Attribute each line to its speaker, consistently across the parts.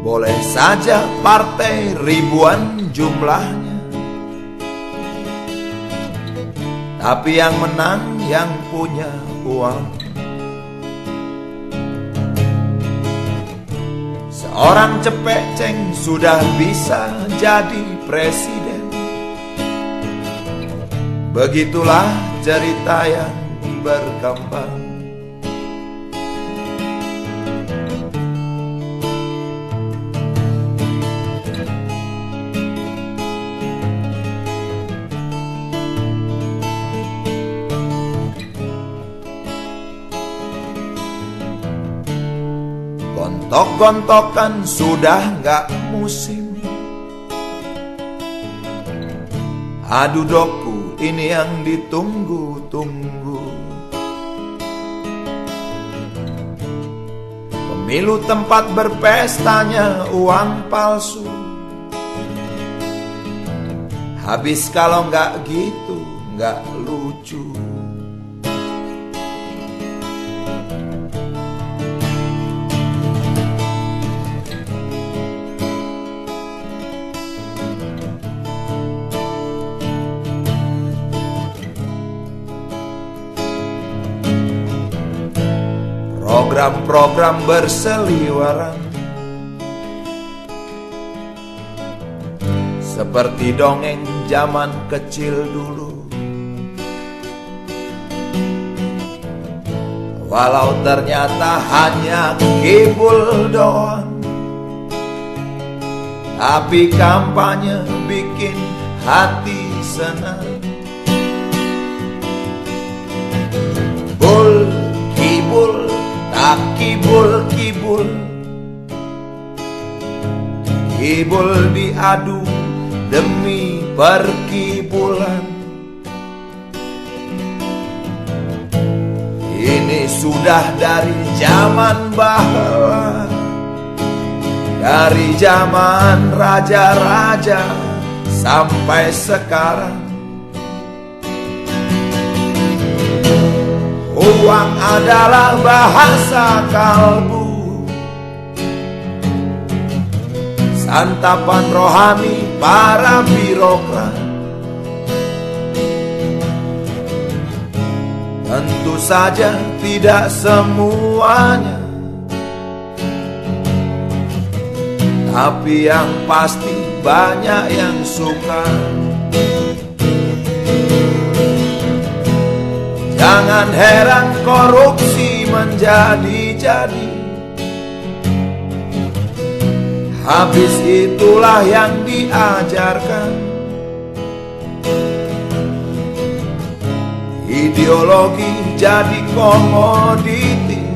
Speaker 1: Boleh saja partai ribuan jumlahnya. Tapi yang menang yang punya uang. Seorang cepek ceng sudah bisa jadi presiden. Begitulah cerita yang berkembang Gontok-gontokan sudah nggak musim. Adu doku ini yang ditunggu-tunggu. Pemilu tempat berpestanya uang palsu. Habis kalau nggak gitu nggak lucu Program-program berseliwaran. Seperti dongeng zaman kecil dulu. Walau ternyata hanya kibul doang. Tapi kampanye bikin hati senang. Bul, kibul, tak kibul kibul diadu demi perkibulan. Ini sudah dari zaman bahwa Dari zaman raja-raja sampai sekarang Uang adalah bahasa kalbu. Santapan rohani para birokrat. Tentu saja tidak semuanya. Tapi yang pasti banyak yang suka Jangan heran korupsi menjadi-jadi Habis itulah yang diajarkan. Ideologi jadi komoditi.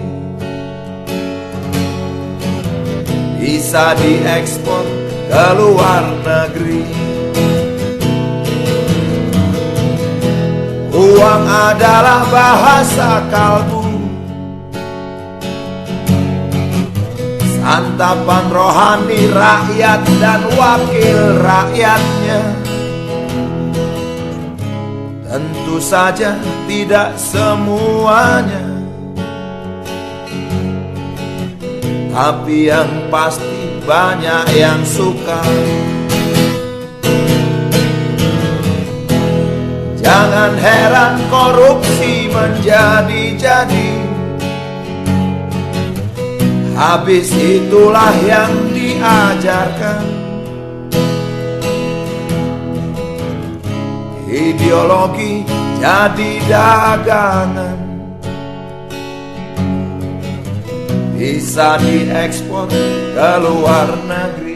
Speaker 1: Bisa diekspor ke luar negeri Uang adalah bahasa kalbu. Santapan rohani rakyat dan wakil rakyatnya. Tentu saja tidak semuanya. Tapi yang pasti banyak yang suka Jangan heran korupsi menjadi-jadi. Habis itulah yang diajarkan. Ideologi jadi dagangan. Bisa diekspor ke luar negeri